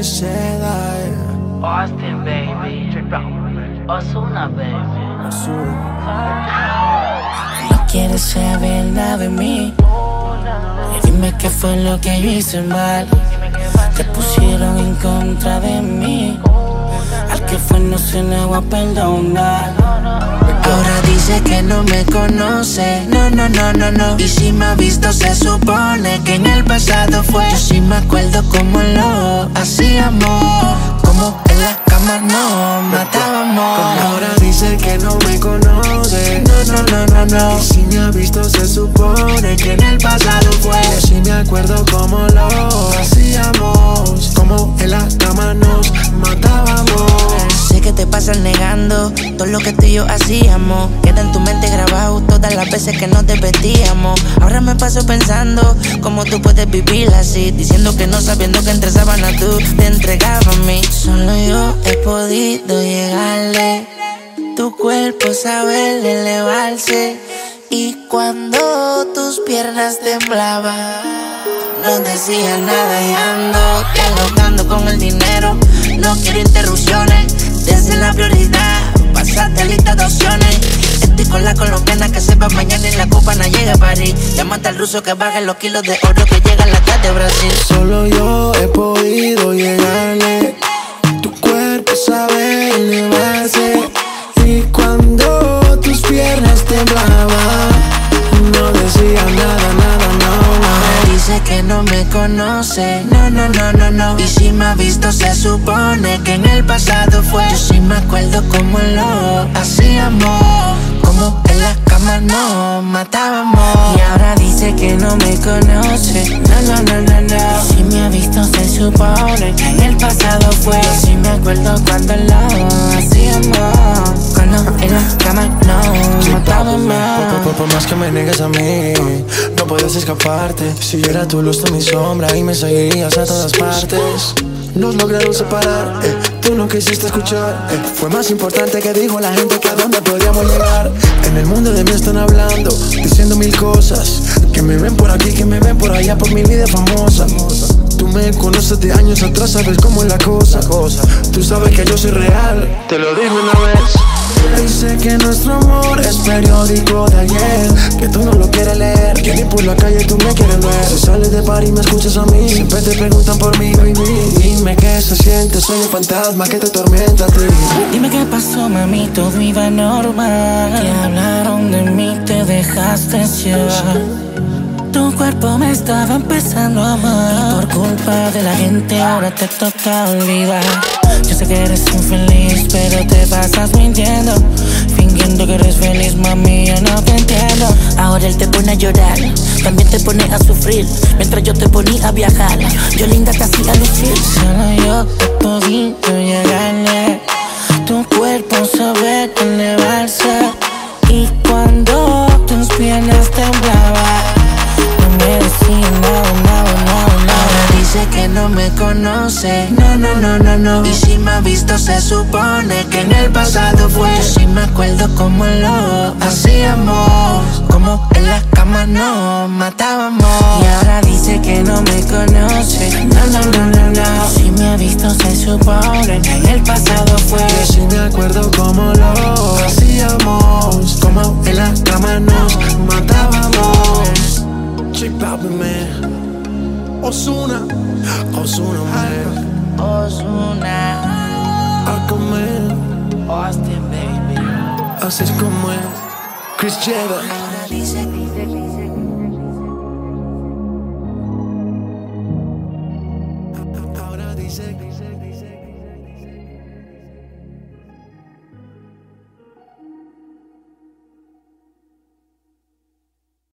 Jedi. Austin, baby. Osuna, baby. No quieres saber nada de mí. Dime qué fue lo que yo hice mal. Te pusieron en contra de mí. Al que fue no se le va a perdonar. Ahora dice que no me conoce. No, no, no, no, no. Y si me ha visto, se supone que en el pasado fue. No matábamos. Ahora dice que no me conoce. No, no, no, no, no. Y si me ha visto, se supone que en el pasado fue. Yo sí me acuerdo cómo lo hacíamos. Como en la cama nos matábamos. Sé que te pasas negando todo lo que tú y yo hacíamos. Queda en tu mente grabado todas las veces que nos vestíamos. Ahora me paso pensando cómo tú puedes vivir así. Diciendo que no sabiendo que entre sábanas tú te entregabas a mí. Solo yo podido llegarle. Tu cuerpo sabe elevarse. Y cuando tus piernas temblaban, no decía nada y ando dialogando con el dinero. No quiero interrupciones, desde la prioridad, pasarte lista de opciones. Estoy con la colombiana que sepa mañana y la copa no llega a París. Llámate al ruso que baje los kilos de oro que llega a la tarde de Brasil. Solo yo temblaban, no decía nada, nada, no, no. Dice que no me conoce, no, no, no, no, no. Y si me ha visto, se supone que en el pasado fue. Yo sí me acuerdo cómo lo hacíamos. Como en la cama nos matábamos. Y ahora dice que no me conoce, Más que me niegues a mí, no puedes escaparte. Si yo era tu luz, tú mi sombra y me seguirías a todas partes. Nos lograron separar, eh, tú no quisiste escuchar. eh. Fue más importante que dijo la gente que a dónde podríamos llegar. En el mundo de mí están hablando, diciendo mil cosas. Que me ven por aquí, que me ven por allá por mi vida famosa. Tú me conoces de años atrás, sabes cómo es la cosa. Tú sabes que yo soy real, te lo digo una vez. Dice que nuestro amor es periódico de ayer Que tú no lo quieres leer Que ni por la calle tú me quieres ver Si sales de par y me escuchas a mí Siempre te preguntan por mí, baby Dime qué se siente, soy un fantasma que te tormenta a ti Dime qué pasó, mami, todo iba normal. Te hablaron de mí, te dejaste llevar. Cuerpo me estaba empezando a amar. Y por culpa de la gente ahora te toca olvidar. Yo sé que eres infeliz, pero te pasas mintiendo. Fingiendo que eres feliz, mami, yo no te entiendo. Ahora él te pone a llorar, también te pone a sufrir. Mientras yo te ponía a viajar, yo linda te hacía lucir. Solo yo he podido llegarle. Tu cuerpo sabe elevarse. Y cuando visto, se supone que en el pasado fue. Yo sí me acuerdo cómo lo hacíamos, como en la cama nos matábamos. Y ahora dice que no me conoce, no, no, no, no, no. Si me ha visto, se supone que en el pasado fue. Yo sí me acuerdo cómo lo hacíamos Como en la cama nos matábamos Chick Papi, man Ozuna Así es como es Chris Jedi